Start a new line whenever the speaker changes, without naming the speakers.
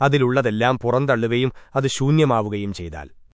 അതിലുള്ളതെല്ലാം പുറന്തള്ളുകയും അത് ശൂന്യമാവുകയും ചെയ്താൽ.